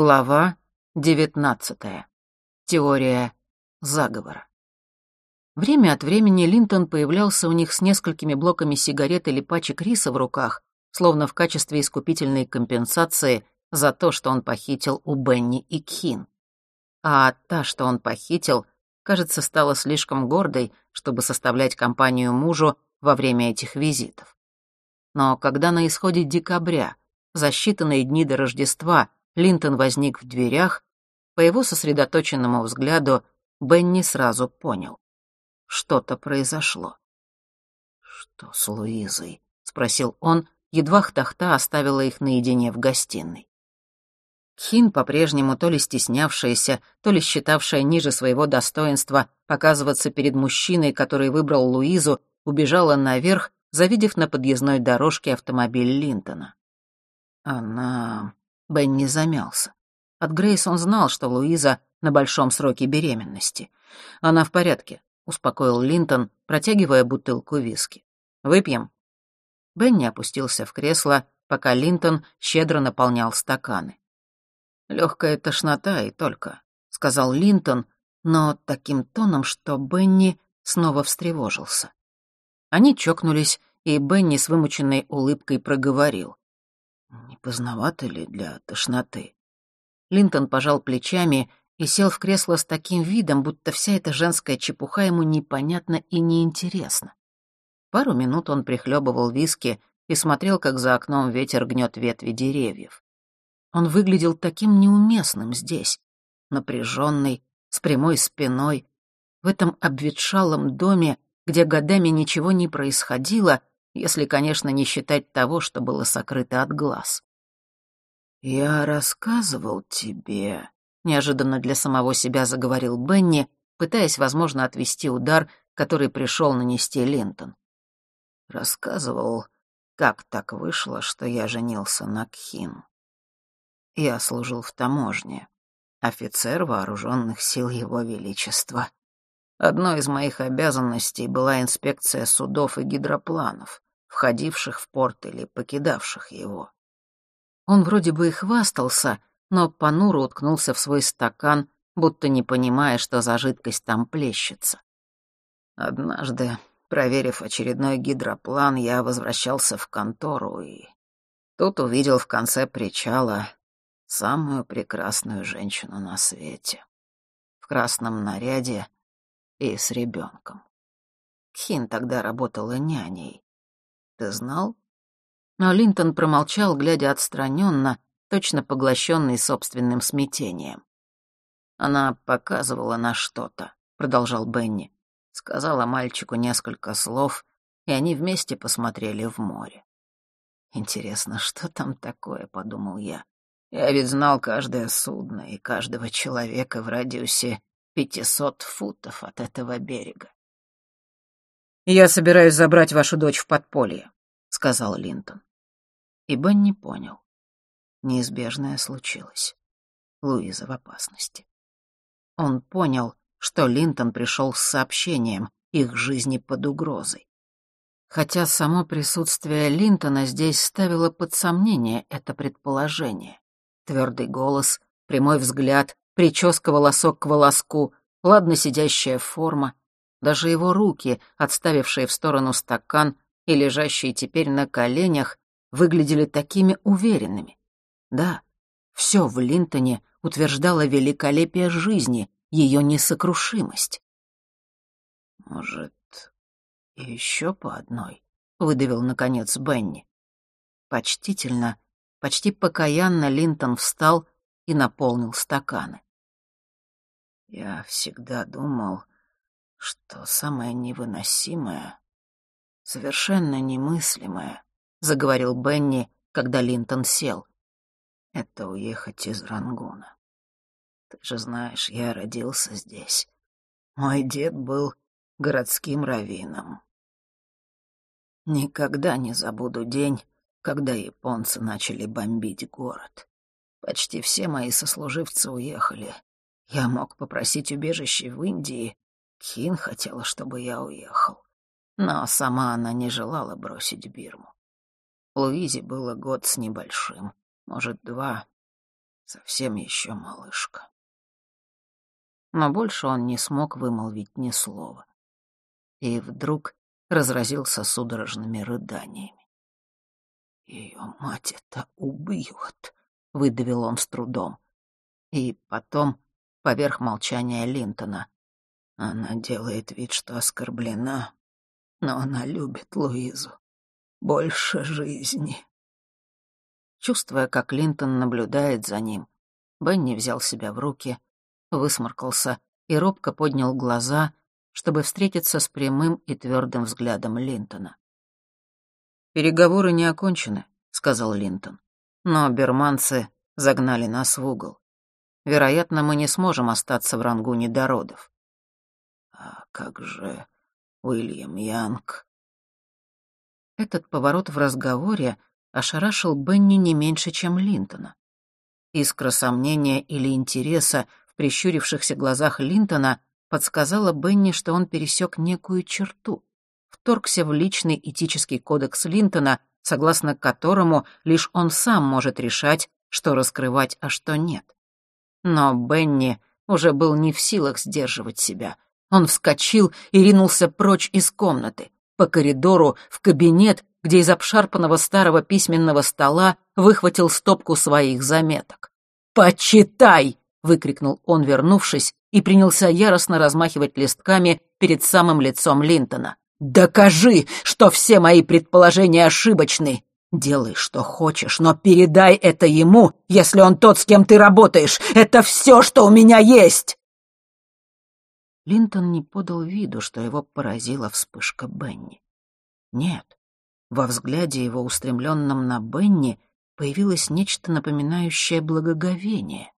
Глава девятнадцатая. Теория заговора. Время от времени Линтон появлялся у них с несколькими блоками сигарет или пачек риса в руках, словно в качестве искупительной компенсации за то, что он похитил у Бенни и Кхин. А та, что он похитил, кажется, стала слишком гордой, чтобы составлять компанию мужу во время этих визитов. Но когда на исходе декабря, за считанные дни до Рождества, Линтон возник в дверях, по его сосредоточенному взгляду Бенни сразу понял. Что-то произошло. «Что с Луизой?» — спросил он, едва Хтахта оставила их наедине в гостиной. Хин, по-прежнему то ли стеснявшаяся, то ли считавшая ниже своего достоинства показываться перед мужчиной, который выбрал Луизу, убежала наверх, завидев на подъездной дорожке автомобиль Линтона. Она... Бенни замялся. От Грейс он знал, что Луиза на большом сроке беременности. Она в порядке, успокоил Линтон, протягивая бутылку виски. Выпьем. Бенни опустился в кресло, пока Линтон щедро наполнял стаканы. Легкая тошнота и только, сказал Линтон, но таким тоном, что Бенни снова встревожился. Они чокнулись, и Бенни с вымученной улыбкой проговорил. Не поздновато ли для тошноты? Линтон пожал плечами и сел в кресло с таким видом, будто вся эта женская чепуха ему непонятна и неинтересна. Пару минут он прихлебывал виски и смотрел, как за окном ветер гнет ветви деревьев. Он выглядел таким неуместным здесь, напряженный, с прямой спиной, в этом обветшалом доме, где годами ничего не происходило, если, конечно, не считать того, что было сокрыто от глаз. «Я рассказывал тебе», — неожиданно для самого себя заговорил Бенни, пытаясь, возможно, отвести удар, который пришел нанести Линтон. «Рассказывал, как так вышло, что я женился на Кхин. Я служил в таможне, офицер вооруженных сил Его Величества. Одной из моих обязанностей была инспекция судов и гидропланов, входивших в порт или покидавших его. Он вроде бы и хвастался, но понуро уткнулся в свой стакан, будто не понимая, что за жидкость там плещется. Однажды, проверив очередной гидроплан, я возвращался в контору и тут увидел в конце причала самую прекрасную женщину на свете. В красном наряде — и с ребенком. Хин тогда работала няней. Ты знал? Но Линтон промолчал, глядя отстраненно, точно поглощенный собственным смятением. Она показывала на что-то, продолжал Бенни. Сказала мальчику несколько слов, и они вместе посмотрели в море. Интересно, что там такое, подумал я. Я ведь знал каждое судно и каждого человека в радиусе пятисот футов от этого берега. «Я собираюсь забрать вашу дочь в подполье», — сказал Линтон. И Бенни понял. Неизбежное случилось. Луиза в опасности. Он понял, что Линтон пришел с сообщением, их жизни под угрозой. Хотя само присутствие Линтона здесь ставило под сомнение это предположение. Твердый голос, прямой взгляд, прическа волосок к волоску, ладно сидящая форма, даже его руки, отставившие в сторону стакан и лежащие теперь на коленях, выглядели такими уверенными. Да, все в Линтоне утверждало великолепие жизни, ее несокрушимость. «Может, еще по одной?» — выдавил, наконец, Бенни. Почтительно, почти покаянно Линтон встал и наполнил стаканы. Я всегда думал, что самое невыносимое, совершенно немыслимое, заговорил Бенни, когда Линтон сел. Это уехать из Рангуна. Ты же знаешь, я родился здесь. Мой дед был городским раввином. Никогда не забуду день, когда японцы начали бомбить город. Почти все мои сослуживцы уехали. Я мог попросить убежище в Индии. Кин хотела, чтобы я уехал. Но сама она не желала бросить Бирму. Луизе было год с небольшим, может, два. совсем еще малышка. Но больше он не смог вымолвить ни слова. И вдруг разразился судорожными рыданиями. «Ее мать это убьет», — выдавил он с трудом. И потом, поверх молчания Линтона, она делает вид, что оскорблена, но она любит Луизу больше жизни. Чувствуя, как Линтон наблюдает за ним, Бенни взял себя в руки, высморкался и робко поднял глаза, чтобы встретиться с прямым и твердым взглядом Линтона. «Переговоры не окончены», — сказал Линтон. «Но берманцы загнали нас в угол. Вероятно, мы не сможем остаться в рангуне до родов». «А как же Уильям Янг?» Этот поворот в разговоре ошарашил Бенни не меньше, чем Линтона. Искра сомнения или интереса в прищурившихся глазах Линтона подсказала Бенни, что он пересек некую черту, вторгся в личный этический кодекс Линтона, согласно которому лишь он сам может решать, что раскрывать, а что нет. Но Бенни уже был не в силах сдерживать себя. Он вскочил и ринулся прочь из комнаты, по коридору, в кабинет, где из обшарпанного старого письменного стола выхватил стопку своих заметок. «Почитай!» — выкрикнул он, вернувшись, и принялся яростно размахивать листками перед самым лицом Линтона. «Докажи, что все мои предположения ошибочны! Делай, что хочешь, но передай это ему, если он тот, с кем ты работаешь! Это все, что у меня есть!» Линтон не подал виду, что его поразила вспышка Бенни. Нет, во взгляде его, устремленном на Бенни, появилось нечто напоминающее благоговение.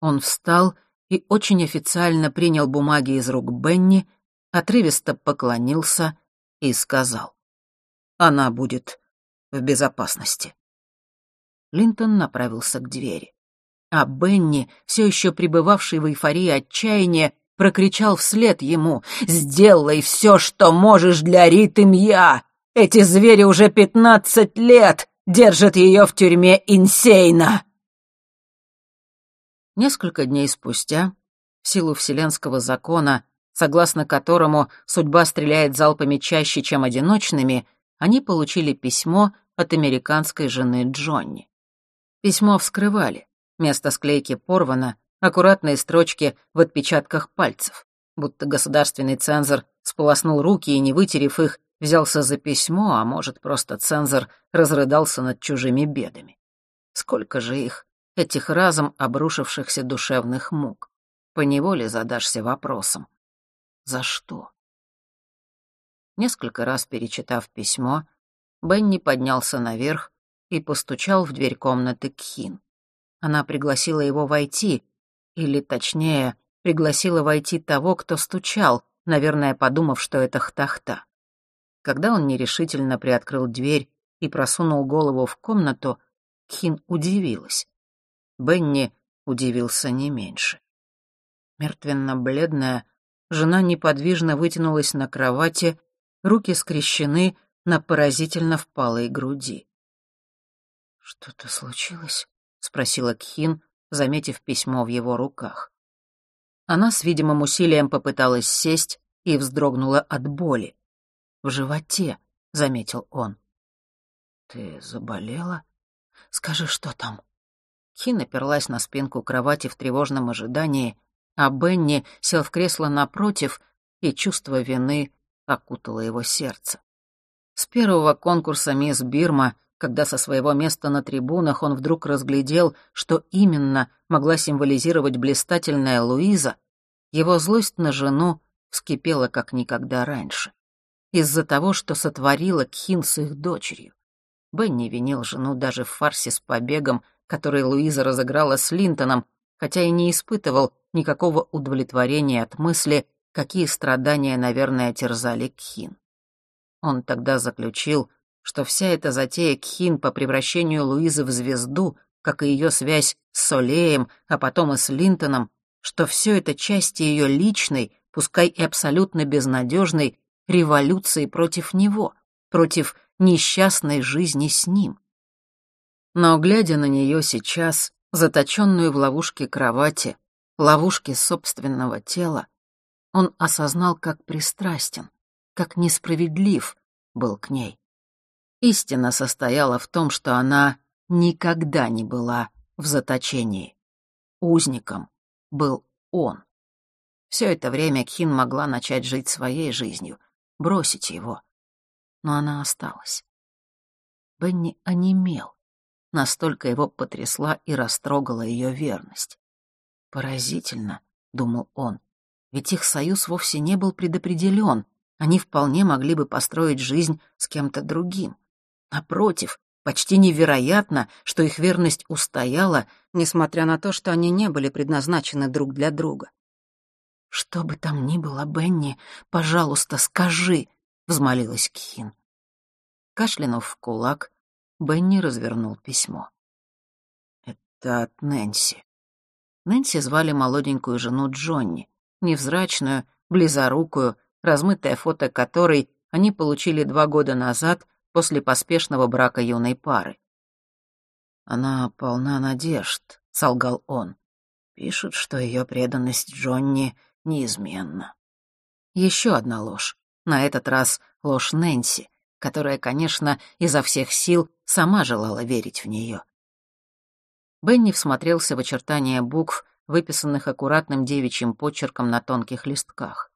Он встал и очень официально принял бумаги из рук Бенни, отрывисто поклонился и сказал. «Она будет в безопасности». Линтон направился к двери. А Бенни, все еще пребывавший в эйфории отчаяния, прокричал вслед ему «Сделай все, что можешь для Риты Мья! Эти звери уже пятнадцать лет держат ее в тюрьме Инсейна!» Несколько дней спустя, в силу вселенского закона, согласно которому судьба стреляет залпами чаще, чем одиночными, они получили письмо от американской жены Джонни. Письмо вскрывали, место склейки порвано, аккуратные строчки в отпечатках пальцев, будто государственный цензор сполоснул руки и, не вытерев их, взялся за письмо, а может, просто цензор разрыдался над чужими бедами. Сколько же их, этих разом обрушившихся душевных мук? Поневоле задашься вопросом. За что? Несколько раз перечитав письмо, Бенни поднялся наверх и постучал в дверь комнаты Кхин. Она пригласила его войти, или, точнее, пригласила войти того, кто стучал, наверное, подумав, что это Хтахта. Когда он нерешительно приоткрыл дверь и просунул голову в комнату, Кхин удивилась. Бенни удивился не меньше. Мертвенно-бледная, жена неподвижно вытянулась на кровати, руки скрещены на поразительно впалой груди. «Что-то случилось?» — спросила Кхин, заметив письмо в его руках. Она с видимым усилием попыталась сесть и вздрогнула от боли в животе», — заметил он. «Ты заболела? Скажи, что там?» Хин оперлась на спинку кровати в тревожном ожидании, а Бенни сел в кресло напротив, и чувство вины окутало его сердце. С первого конкурса «Мисс Бирма», когда со своего места на трибунах он вдруг разглядел, что именно могла символизировать блистательная Луиза, его злость на жену вскипела как никогда раньше из-за того, что сотворила Кхин с их дочерью. Бенни винил жену даже в фарсе с побегом, который Луиза разыграла с Линтоном, хотя и не испытывал никакого удовлетворения от мысли, какие страдания, наверное, терзали Кхин. Он тогда заключил, что вся эта затея Кхин по превращению Луизы в звезду, как и ее связь с Солеем, а потом и с Линтоном, что все это части ее личной, пускай и абсолютно безнадежной, революции против него, против несчастной жизни с ним. Но, глядя на нее сейчас, заточенную в ловушке кровати, ловушке собственного тела, он осознал, как пристрастен, как несправедлив был к ней. Истина состояла в том, что она никогда не была в заточении. Узником был он. Все это время Кхин могла начать жить своей жизнью, бросить его. Но она осталась. Бенни онемел. Настолько его потрясла и растрогала ее верность. «Поразительно», — думал он, — «ведь их союз вовсе не был предопределен. Они вполне могли бы построить жизнь с кем-то другим. Напротив, почти невероятно, что их верность устояла, несмотря на то, что они не были предназначены друг для друга. «Что бы там ни было, Бенни, пожалуйста, скажи», — взмолилась Кхин. Кашлянув в кулак, Бенни развернул письмо. «Это от Нэнси». Нэнси звали молоденькую жену Джонни, невзрачную, близорукую, размытое фото которой они получили два года назад после поспешного брака юной пары. «Она полна надежд», — солгал он. «Пишут, что ее преданность Джонни неизменна». Еще одна ложь. На этот раз ложь Нэнси, которая, конечно, изо всех сил сама желала верить в нее. Бенни всмотрелся в очертания букв, выписанных аккуратным девичьим почерком на тонких листках.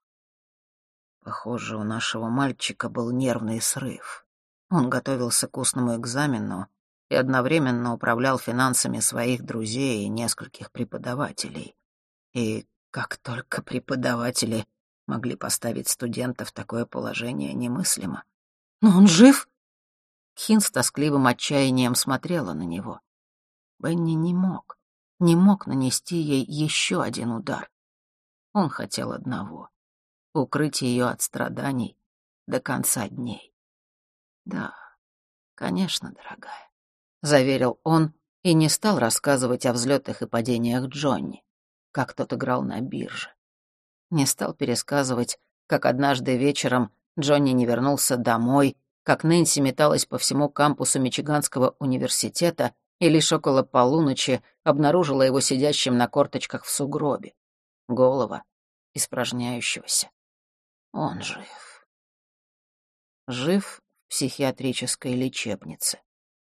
Похоже, у нашего мальчика был нервный срыв. Он готовился к устному экзамену и одновременно управлял финансами своих друзей и нескольких преподавателей. И как только преподаватели могли поставить студента в такое положение, немыслимо. «Но он жив?» Хин с тоскливым отчаянием смотрела на него. Бенни не мог, не мог нанести ей еще один удар. Он хотел одного — укрыть ее от страданий до конца дней. «Да, конечно, дорогая», — заверил он и не стал рассказывать о взлетах и падениях Джонни, как тот играл на бирже. Не стал пересказывать, как однажды вечером Джонни не вернулся домой, как Нэнси металась по всему кампусу Мичиганского университета и лишь около полуночи обнаружила его сидящим на корточках в сугробе. Голова испражняющегося. Он жив. Жив психиатрической лечебнице.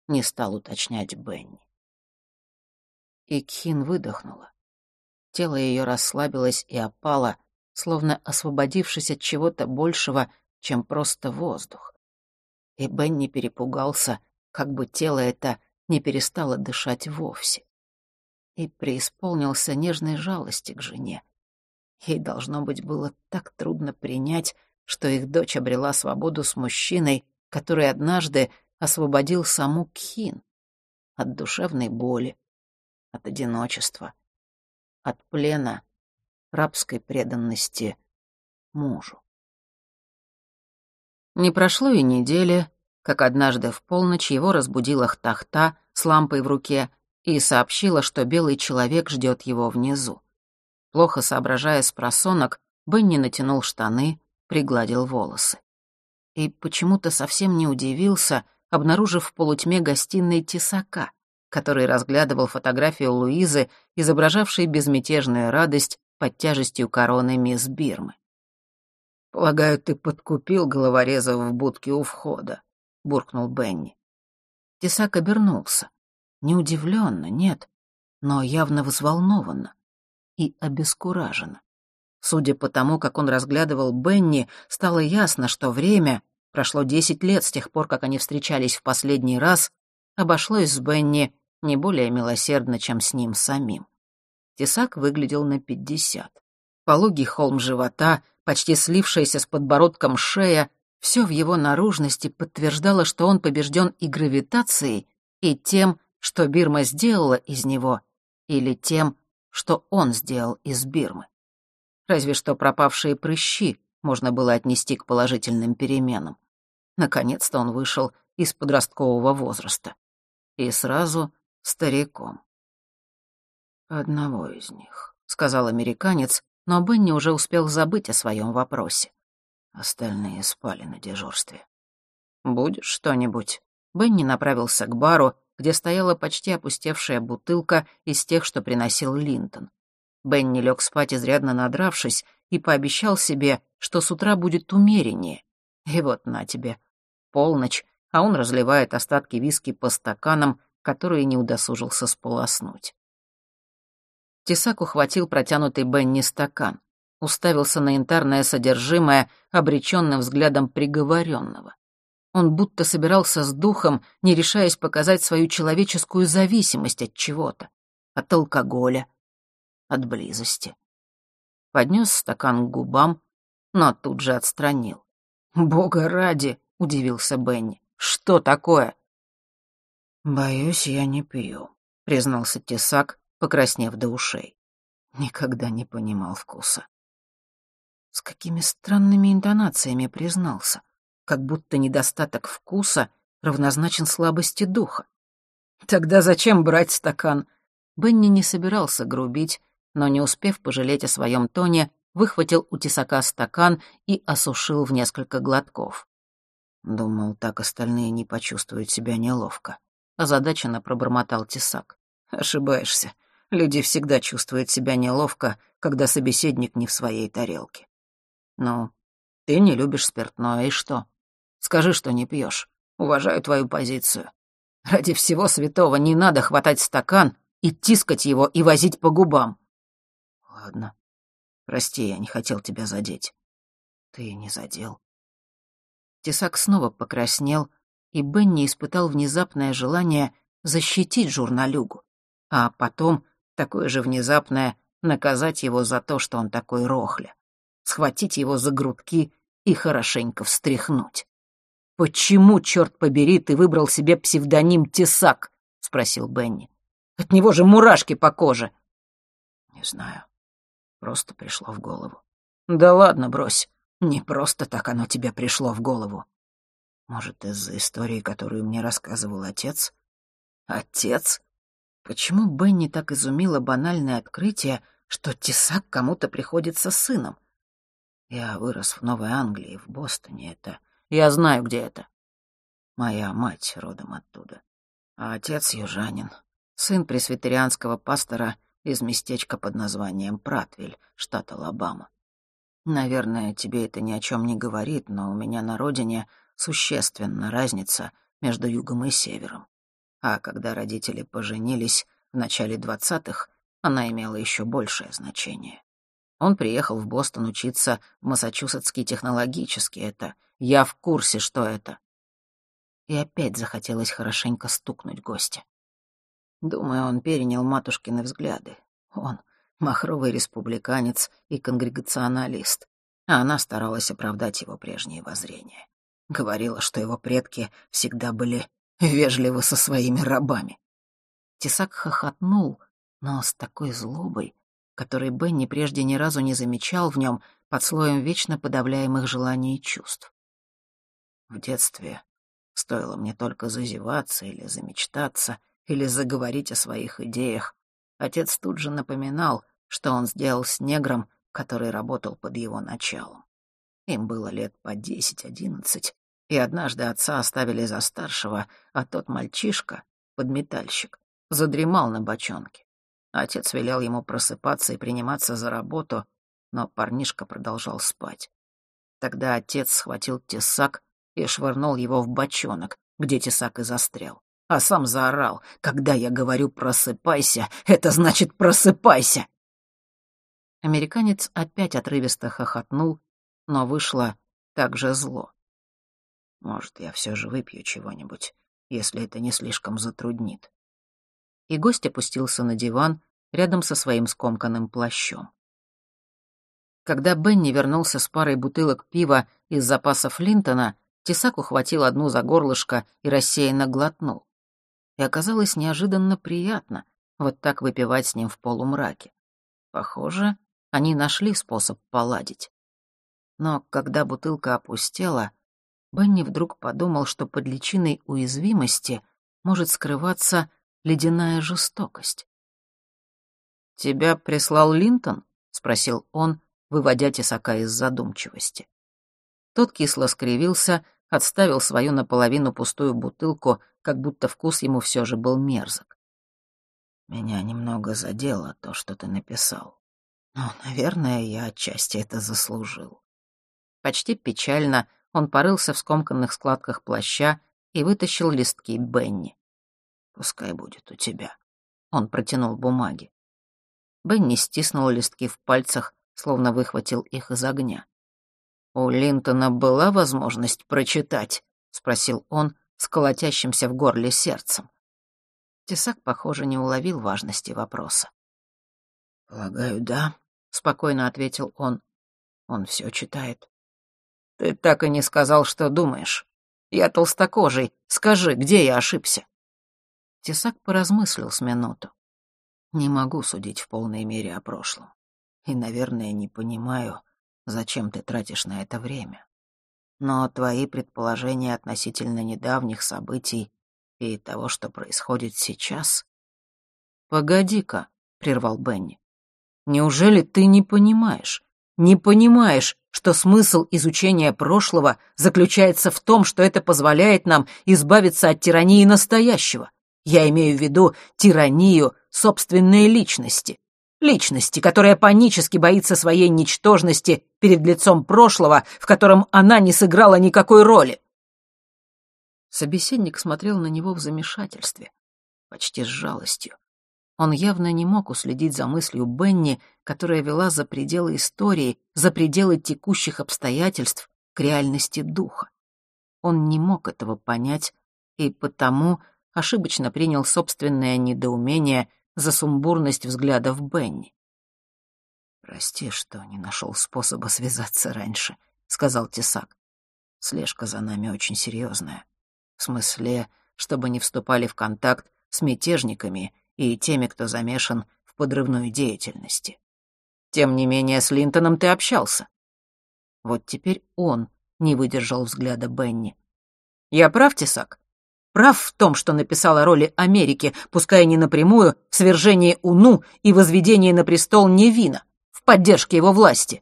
Не стал уточнять Бенни. И Кхин выдохнула. Тело ее расслабилось и опало, словно освободившись от чего-то большего, чем просто воздух. И Бенни перепугался, как бы тело это не перестало дышать вовсе. И преисполнился нежной жалости к жене. Ей, должно быть, было так трудно принять, что их дочь обрела свободу с мужчиной, который однажды освободил саму Кхин от душевной боли, от одиночества, от плена, рабской преданности мужу. Не прошло и недели, как однажды в полночь его разбудила Хтахта с лампой в руке и сообщила, что белый человек ждет его внизу. Плохо соображая с просонок, Бенни натянул штаны, пригладил волосы и почему-то совсем не удивился, обнаружив в полутьме гостиной тесака, который разглядывал фотографию Луизы, изображавшей безмятежную радость под тяжестью короны мисс Бирмы. «Полагаю, ты подкупил головореза в будке у входа», — буркнул Бенни. Тесак обернулся. Не удивленно, нет, но явно взволнованно и обескураженно. Судя по тому, как он разглядывал Бенни, стало ясно, что время, прошло десять лет с тех пор, как они встречались в последний раз, обошлось с Бенни не более милосердно, чем с ним самим. Тесак выглядел на пятьдесят. Пологий холм живота, почти слившаяся с подбородком шея, все в его наружности подтверждало, что он побежден и гравитацией, и тем, что Бирма сделала из него, или тем, что он сделал из Бирмы. Разве что пропавшие прыщи можно было отнести к положительным переменам. Наконец-то он вышел из подросткового возраста. И сразу стариком. «Одного из них», — сказал американец, но Бенни уже успел забыть о своем вопросе. Остальные спали на дежурстве. «Будешь что-нибудь?» Бенни направился к бару, где стояла почти опустевшая бутылка из тех, что приносил Линтон. Бенни лег спать, изрядно надравшись, и пообещал себе, что с утра будет умереннее. И вот на тебе. Полночь, а он разливает остатки виски по стаканам, которые не удосужился сполоснуть. Тесак ухватил протянутый Бенни стакан, уставился на янтарное содержимое обреченным взглядом приговоренного. Он будто собирался с духом, не решаясь показать свою человеческую зависимость от чего-то, от алкоголя, от близости. Поднес стакан к губам, но тут же отстранил. «Бога ради!» — удивился Бенни. «Что такое?» «Боюсь, я не пью», — признался Тесак, покраснев до ушей. Никогда не понимал вкуса. С какими странными интонациями признался, как будто недостаток вкуса равнозначен слабости духа. Тогда зачем брать стакан? Бенни не собирался грубить, но, не успев пожалеть о своем тоне, выхватил у тесака стакан и осушил в несколько глотков. Думал, так остальные не почувствуют себя неловко. Озадаченно пробормотал тесак. Ошибаешься. Люди всегда чувствуют себя неловко, когда собеседник не в своей тарелке. Ну, ты не любишь спиртное, и что? Скажи, что не пьешь. Уважаю твою позицию. Ради всего святого не надо хватать стакан и тискать его и возить по губам. Ладно. Прости, я не хотел тебя задеть. Ты не задел. Тесак снова покраснел, и Бенни испытал внезапное желание защитить журналюгу, а потом такое же внезапное наказать его за то, что он такой рохля, схватить его за грудки и хорошенько встряхнуть. «Почему, черт побери, ты выбрал себе псевдоним Тесак?» — спросил Бенни. «От него же мурашки по коже». «Не знаю. Просто пришло в голову. Да ладно, брось. Не просто так оно тебе пришло в голову. Может, из-за истории, которую мне рассказывал отец? Отец? Почему Бенни так изумило банальное открытие, что Тесак кому-то приходится сыном? Я вырос в Новой Англии, в Бостоне. Это... Я знаю, где это. Моя мать родом оттуда. А отец южанин, сын пресвитерианского пастора — из местечка под названием Пратвиль, штат Алабама. Наверное, тебе это ни о чем не говорит, но у меня на родине существенна разница между югом и севером. А когда родители поженились в начале двадцатых, она имела еще большее значение. Он приехал в Бостон учиться в Массачусетский технологический. Это я в курсе, что это. И опять захотелось хорошенько стукнуть гостя. Думаю, он перенял матушкины взгляды. Он — махровый республиканец и конгрегационалист, а она старалась оправдать его прежние воззрения. Говорила, что его предки всегда были вежливы со своими рабами. Тесак хохотнул, но с такой злобой, которой Бенни прежде ни разу не замечал в нем под слоем вечно подавляемых желаний и чувств. В детстве стоило мне только зазеваться или замечтаться, или заговорить о своих идеях, отец тут же напоминал, что он сделал с негром, который работал под его началом. Им было лет по десять-одиннадцать, и однажды отца оставили за старшего, а тот мальчишка, подметальщик, задремал на бочонке. Отец велел ему просыпаться и приниматься за работу, но парнишка продолжал спать. Тогда отец схватил тесак и швырнул его в бочонок, где тесак и застрял а сам заорал. «Когда я говорю «просыпайся», это значит «просыпайся». Американец опять отрывисто хохотнул, но вышло так же зло. «Может, я все же выпью чего-нибудь, если это не слишком затруднит». И гость опустился на диван рядом со своим скомканным плащом. Когда Бенни вернулся с парой бутылок пива из запасов Линтона, Тесак ухватил одну за горлышко и рассеянно глотнул и оказалось неожиданно приятно вот так выпивать с ним в полумраке. Похоже, они нашли способ поладить. Но когда бутылка опустела, Бенни вдруг подумал, что под личиной уязвимости может скрываться ледяная жестокость. «Тебя прислал Линтон?» — спросил он, выводя тесака из задумчивости. Тот кисло скривился, отставил свою наполовину пустую бутылку как будто вкус ему все же был мерзок. «Меня немного задело то, что ты написал. Но, наверное, я отчасти это заслужил». Почти печально он порылся в скомканных складках плаща и вытащил листки Бенни. «Пускай будет у тебя». Он протянул бумаги. Бенни стиснул листки в пальцах, словно выхватил их из огня. «У Линтона была возможность прочитать?» — спросил он с колотящимся в горле сердцем. Тесак, похоже, не уловил важности вопроса. «Полагаю, да», — спокойно ответил он. «Он все читает». «Ты так и не сказал, что думаешь. Я толстокожий. Скажи, где я ошибся?» Тесак поразмыслил с минуту. «Не могу судить в полной мере о прошлом. И, наверное, не понимаю, зачем ты тратишь на это время. Но твои предположения относительно недавних событий и того, что происходит сейчас... «Погоди-ка», — прервал Бенни. «Неужели ты не понимаешь? Не понимаешь, что смысл изучения прошлого заключается в том, что это позволяет нам избавиться от тирании настоящего? Я имею в виду тиранию собственной личности, личности, которая панически боится своей ничтожности перед лицом прошлого, в котором она не сыграла никакой роли. Собеседник смотрел на него в замешательстве, почти с жалостью. Он явно не мог уследить за мыслью Бенни, которая вела за пределы истории, за пределы текущих обстоятельств к реальности духа. Он не мог этого понять и потому ошибочно принял собственное недоумение за сумбурность взглядов Бенни. «Прости, что не нашел способа связаться раньше», — сказал Тесак. «Слежка за нами очень серьезная. В смысле, чтобы не вступали в контакт с мятежниками и теми, кто замешан в подрывной деятельности. Тем не менее, с Линтоном ты общался». Вот теперь он не выдержал взгляда Бенни. «Я прав, Тесак? Прав в том, что написал о роли Америки, пускай не напрямую, в свержении Уну и возведении на престол Невина, в поддержке его власти.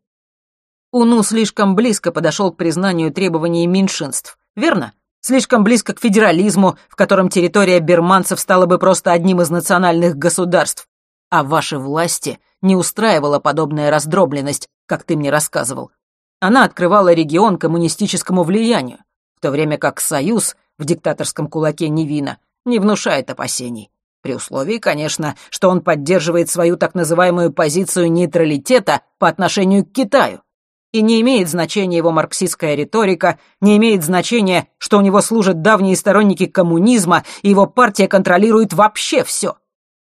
Уну слишком близко подошел к признанию требований меньшинств, верно? Слишком близко к федерализму, в котором территория берманцев стала бы просто одним из национальных государств. А ваши власти не устраивала подобная раздробленность, как ты мне рассказывал. Она открывала регион коммунистическому влиянию, в то время как Союз — в диктаторском кулаке Невина не внушает опасений. При условии, конечно, что он поддерживает свою так называемую позицию нейтралитета по отношению к Китаю. И не имеет значения его марксистская риторика, не имеет значения, что у него служат давние сторонники коммунизма, и его партия контролирует вообще все.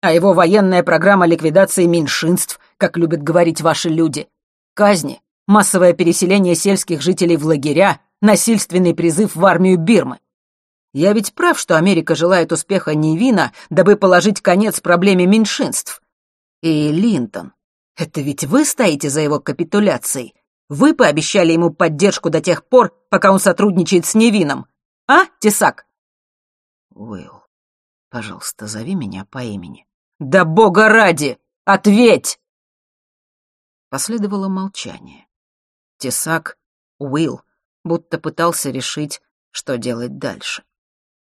А его военная программа ликвидации меньшинств, как любят говорить ваши люди, казни, массовое переселение сельских жителей в лагеря, насильственный призыв в армию Бирмы. Я ведь прав, что Америка желает успеха Невина, дабы положить конец проблеме меньшинств. И Линтон, это ведь вы стоите за его капитуляцией? Вы пообещали ему поддержку до тех пор, пока он сотрудничает с Невином. А, Тесак? Уилл, пожалуйста, зови меня по имени. Да бога ради! Ответь! Последовало молчание. Тесак, Уилл, будто пытался решить, что делать дальше.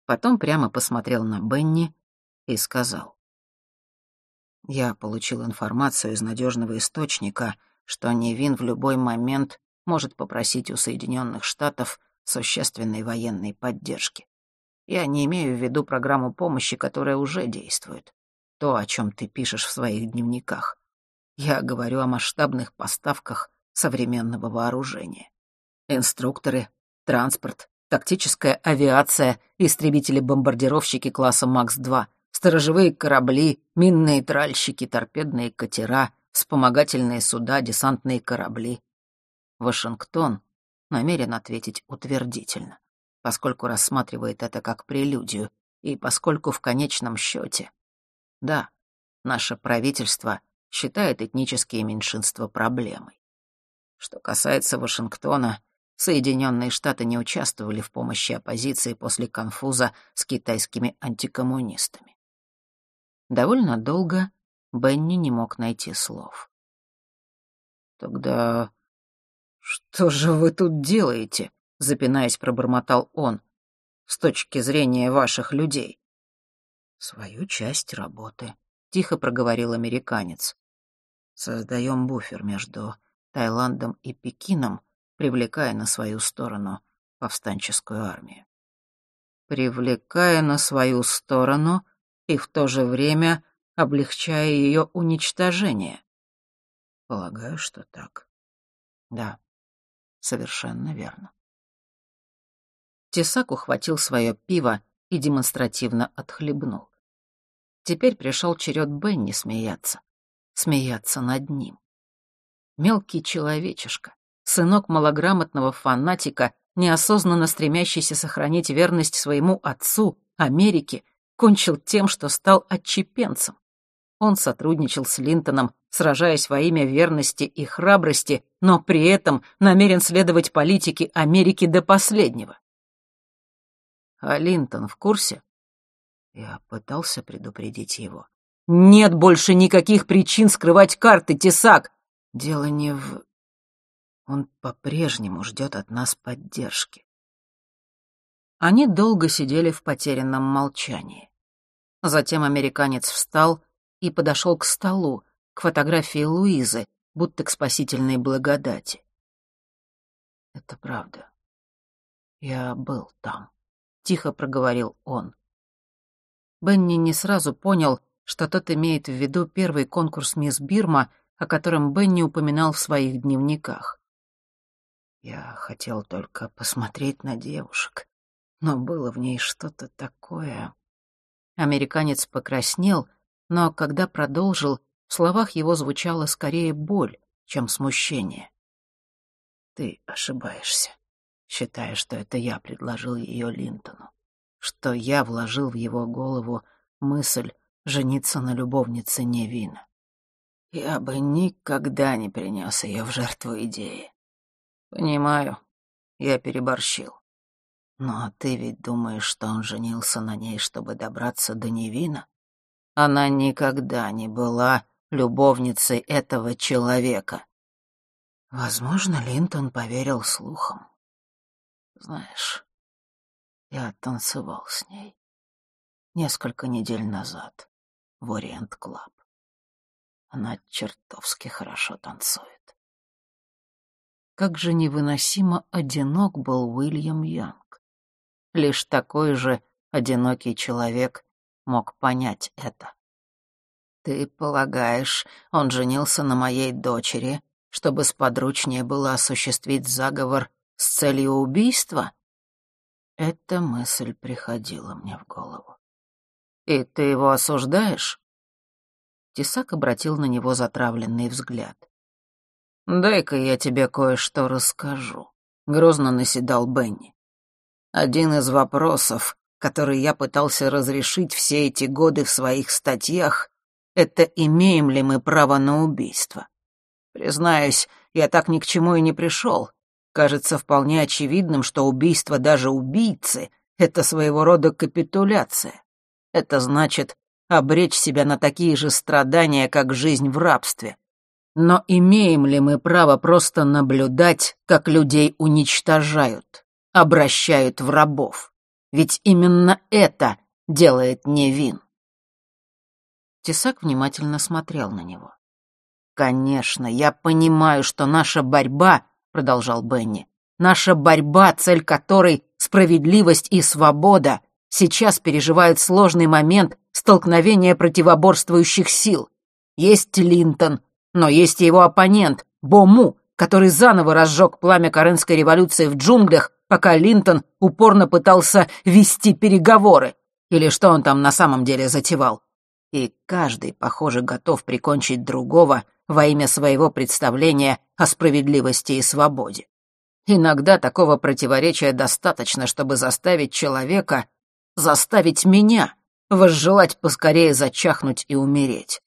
Потом прямо посмотрел на Бенни и сказал. «Я получил информацию из надежного источника, что Невин в любой момент может попросить у Соединенных Штатов существенной военной поддержки. Я не имею в виду программу помощи, которая уже действует. То, о чем ты пишешь в своих дневниках. Я говорю о масштабных поставках современного вооружения. Инструкторы, транспорт, тактическая авиация, истребители-бомбардировщики класса МАКС-2, сторожевые корабли, минные тральщики, торпедные катера, вспомогательные суда, десантные корабли. Вашингтон намерен ответить утвердительно, поскольку рассматривает это как прелюдию, и поскольку в конечном счете, да, наше правительство считает этнические меньшинства проблемой. Что касается Вашингтона, Соединенные Штаты не участвовали в помощи оппозиции после конфуза с китайскими антикоммунистами. Довольно долго Бенни не мог найти слов. «Тогда что же вы тут делаете?» — запинаясь, пробормотал он. с точки зрения ваших людей?» «Свою часть работы», — тихо проговорил американец. «Создаем буфер между Таиландом и Пекином, привлекая на свою сторону повстанческую армию. Привлекая на свою сторону и в то же время облегчая ее уничтожение. Полагаю, что так. Да, совершенно верно. Тесак ухватил свое пиво и демонстративно отхлебнул. Теперь пришел черед Бенни смеяться. Смеяться над ним. Мелкий человечишка, сынок малограмотного фанатика, неосознанно стремящийся сохранить верность своему отцу, Америке, кончил тем, что стал отчепенцем. Он сотрудничал с Линтоном, сражаясь во имя верности и храбрости, но при этом намерен следовать политике Америки до последнего. А Линтон в курсе? Я пытался предупредить его. Нет больше никаких причин скрывать карты, Тесак. Дело не в... Он по-прежнему ждет от нас поддержки. Они долго сидели в потерянном молчании. Затем американец встал и подошел к столу, к фотографии Луизы, будто к спасительной благодати. «Это правда. Я был там», — тихо проговорил он. Бенни не сразу понял, что тот имеет в виду первый конкурс «Мисс Бирма», о котором Бенни упоминал в своих дневниках. Я хотел только посмотреть на девушек, но было в ней что-то такое. Американец покраснел, но когда продолжил, в словах его звучала скорее боль, чем смущение. «Ты ошибаешься, считая, что это я предложил ее Линтону, что я вложил в его голову мысль жениться на любовнице Невина. Я бы никогда не принес ее в жертву идеи. Понимаю, я переборщил. Но ты ведь думаешь, что он женился на ней, чтобы добраться до Невина? Она никогда не была любовницей этого человека. Возможно, Линтон поверил слухам. Знаешь, я танцевал с ней несколько недель назад в Orient Club. Она чертовски хорошо танцует. Как же невыносимо одинок был Уильям Янг. Лишь такой же одинокий человек мог понять это. «Ты полагаешь, он женился на моей дочери, чтобы сподручнее было осуществить заговор с целью убийства?» Эта мысль приходила мне в голову. «И ты его осуждаешь?» Тесак обратил на него затравленный взгляд. «Дай-ка я тебе кое-что расскажу», — грозно наседал Бенни. Один из вопросов, который я пытался разрешить все эти годы в своих статьях, это имеем ли мы право на убийство. Признаюсь, я так ни к чему и не пришел. Кажется вполне очевидным, что убийство даже убийцы — это своего рода капитуляция. Это значит обречь себя на такие же страдания, как жизнь в рабстве. Но имеем ли мы право просто наблюдать, как людей уничтожают? обращают в рабов. Ведь именно это делает Невин. Тесак внимательно смотрел на него. «Конечно, я понимаю, что наша борьба, — продолжал Бенни, — наша борьба, цель которой — справедливость и свобода, сейчас переживает сложный момент столкновения противоборствующих сил. Есть Линтон, но есть и его оппонент, Бому, который заново разжег пламя Каренской революции в джунглях пока Линтон упорно пытался вести переговоры, или что он там на самом деле затевал. И каждый, похоже, готов прикончить другого во имя своего представления о справедливости и свободе. Иногда такого противоречия достаточно, чтобы заставить человека, заставить меня, возжелать поскорее зачахнуть и умереть.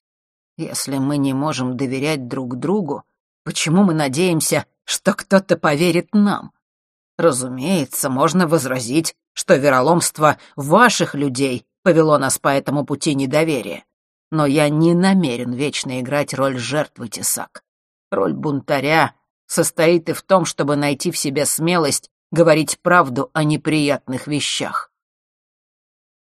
Если мы не можем доверять друг другу, почему мы надеемся, что кто-то поверит нам? Разумеется, можно возразить, что вероломство ваших людей повело нас по этому пути недоверия. Но я не намерен вечно играть роль жертвы тесак. Роль бунтаря состоит и в том, чтобы найти в себе смелость говорить правду о неприятных вещах.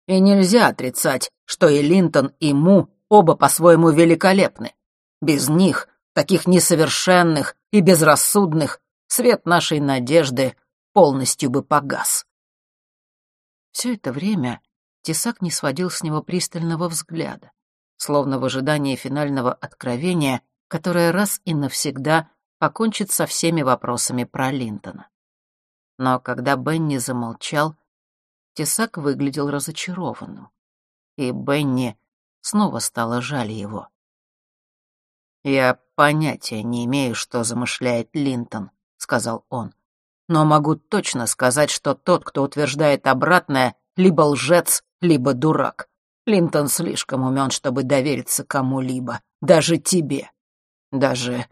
И нельзя отрицать, что и Линтон, и Му оба по-своему великолепны. Без них, таких несовершенных и безрассудных, свет нашей надежды полностью бы погас. Все это время Тесак не сводил с него пристального взгляда, словно в ожидании финального откровения, которое раз и навсегда покончит со всеми вопросами про Линтона. Но когда Бенни замолчал, Тесак выглядел разочарованным. И Бенни снова стало жаль его. «Я понятия не имею, что замышляет Линтон», — сказал он. «Но могу точно сказать, что тот, кто утверждает обратное, либо лжец, либо дурак. Линтон слишком умен, чтобы довериться кому-либо, даже тебе, даже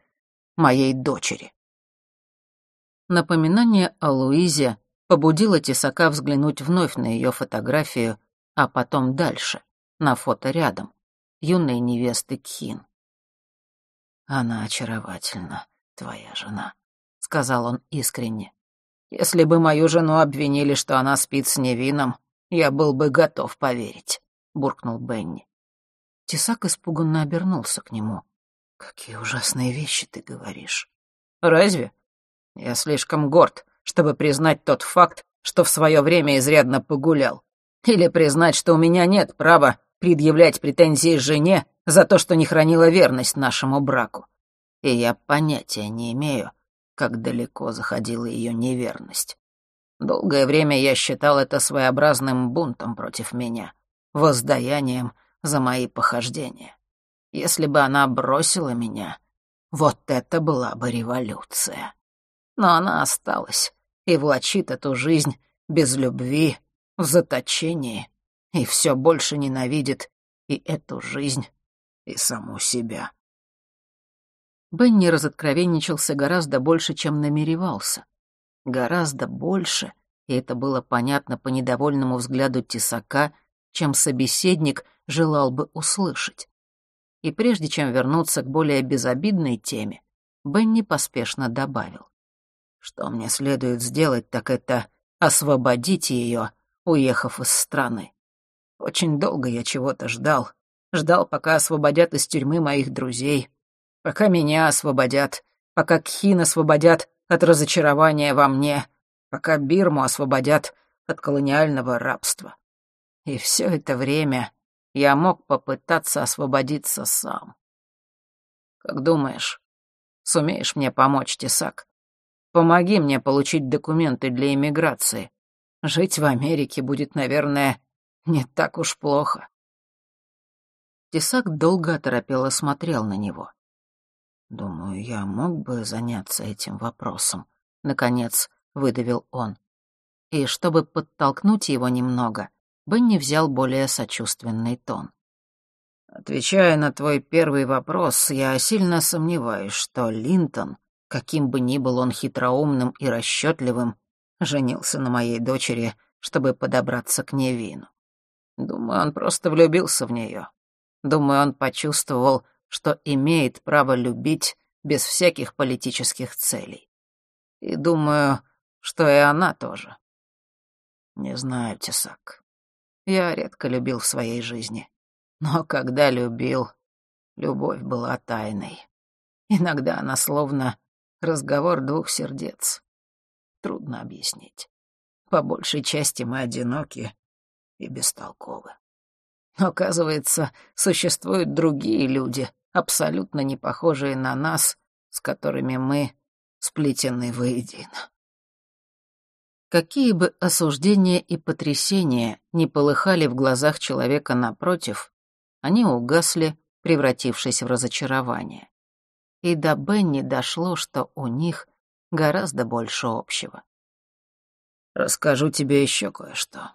моей дочери». Напоминание о Луизе побудило Тесака взглянуть вновь на ее фотографию, а потом дальше, на фото рядом, юной невесты Кхин. «Она очаровательна, твоя жена», — сказал он искренне. «Если бы мою жену обвинили, что она спит с невинным, я был бы готов поверить», — буркнул Бенни. Тесак испуганно обернулся к нему. «Какие ужасные вещи ты говоришь». «Разве? Я слишком горд, чтобы признать тот факт, что в свое время изрядно погулял. Или признать, что у меня нет права предъявлять претензии жене за то, что не хранила верность нашему браку. И я понятия не имею, как далеко заходила ее неверность. Долгое время я считал это своеобразным бунтом против меня, воздаянием за мои похождения. Если бы она бросила меня, вот это была бы революция но она осталась и влачит эту жизнь без любви, в заточении, и все больше ненавидит и эту жизнь, и саму себя. Бенни разоткровенничался гораздо больше, чем намеревался. Гораздо больше, и это было понятно по недовольному взгляду тесака, чем собеседник желал бы услышать. И прежде чем вернуться к более безобидной теме, Бенни поспешно добавил. Что мне следует сделать, так это освободить ее, уехав из страны. Очень долго я чего-то ждал. Ждал, пока освободят из тюрьмы моих друзей, пока меня освободят, пока Кхин освободят от разочарования во мне, пока Бирму освободят от колониального рабства. И все это время я мог попытаться освободиться сам. Как думаешь, сумеешь мне помочь, Тесак? Помоги мне получить документы для иммиграции. Жить в Америке будет, наверное, не так уж плохо». Тесак долго оторопело смотрел на него. «Думаю, я мог бы заняться этим вопросом», — наконец выдавил он. И чтобы подтолкнуть его немного, Бенни взял более сочувственный тон. «Отвечая на твой первый вопрос, я сильно сомневаюсь, что Линтон каким бы ни был он хитроумным и расчетливым, женился на моей дочери, чтобы подобраться к Невину. Думаю, он просто влюбился в нее. Думаю, он почувствовал, что имеет право любить без всяких политических целей. И думаю, что и она тоже. Не знаю, Тесак. Я редко любил в своей жизни. Но когда любил, любовь была тайной. Иногда она словно Разговор двух сердец. Трудно объяснить. По большей части мы одиноки и бестолковы. Но, оказывается, существуют другие люди, абсолютно не похожие на нас, с которыми мы сплетены воедино. Какие бы осуждения и потрясения не полыхали в глазах человека напротив, они угасли, превратившись в разочарование и до Бенни дошло, что у них гораздо больше общего. «Расскажу тебе еще кое-что.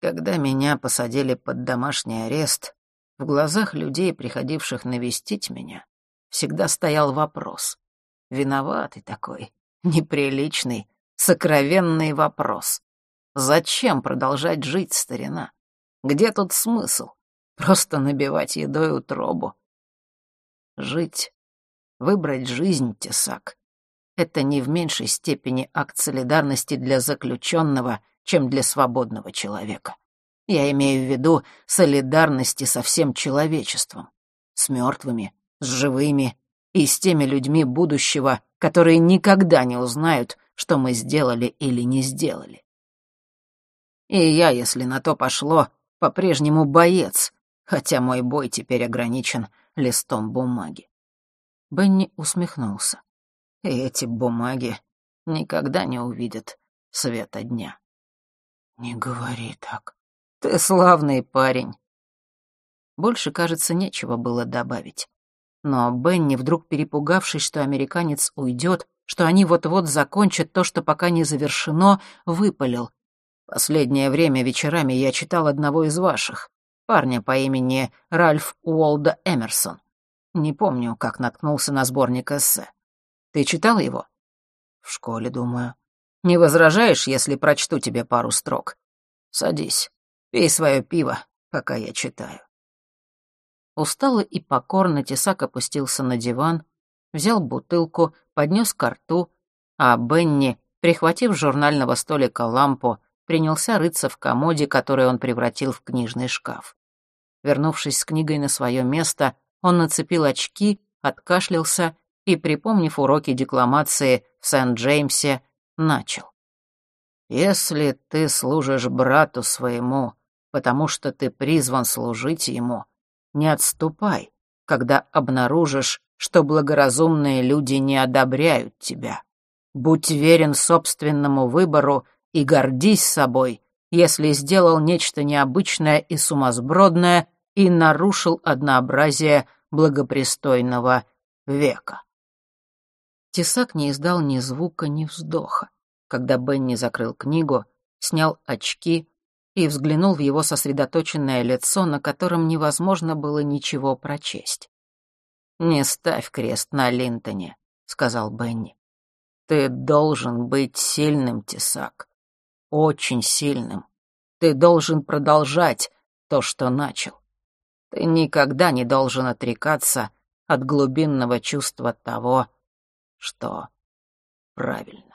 Когда меня посадили под домашний арест, в глазах людей, приходивших навестить меня, всегда стоял вопрос. Виноватый такой, неприличный, сокровенный вопрос. Зачем продолжать жить, старина? Где тут смысл? Просто набивать едой утробу? Жить Выбрать жизнь, Тесак, это не в меньшей степени акт солидарности для заключенного, чем для свободного человека. Я имею в виду солидарности со всем человечеством. С мертвыми, с живыми и с теми людьми будущего, которые никогда не узнают, что мы сделали или не сделали. И я, если на то пошло, по-прежнему боец, хотя мой бой теперь ограничен листом бумаги. Бенни усмехнулся. И эти бумаги никогда не увидят света дня. «Не говори так. Ты славный парень». Больше, кажется, нечего было добавить. Но Бенни, вдруг перепугавшись, что американец уйдет, что они вот-вот закончат то, что пока не завершено, выпалил. «Последнее время вечерами я читал одного из ваших, парня по имени Ральф Уолда Эмерсон. Не помню, как наткнулся на сборник эссе. Ты читал его?» «В школе, думаю». «Не возражаешь, если прочту тебе пару строк? Садись, пей свое пиво, пока я читаю». Устало и покорно Тесак опустился на диван, взял бутылку, поднес ко рту, а Бенни, прихватив журнального столика лампу, принялся рыться в комоде, который он превратил в книжный шкаф. Вернувшись с книгой на свое место, он нацепил очки, откашлялся и, припомнив уроки декламации в Сент-Джеймсе, начал. «Если ты служишь брату своему, потому что ты призван служить ему, не отступай, когда обнаружишь, что благоразумные люди не одобряют тебя. Будь верен собственному выбору и гордись собой, если сделал нечто необычное и сумасбродное и нарушил однообразие благопристойного века. Тесак не издал ни звука, ни вздоха, когда Бенни закрыл книгу, снял очки и взглянул в его сосредоточенное лицо, на котором невозможно было ничего прочесть. «Не ставь крест на Линтоне», — сказал Бенни. «Ты должен быть сильным, Тесак. Очень сильным. Ты должен продолжать то, что начал. Ты никогда не должен отрекаться от глубинного чувства того, что правильно».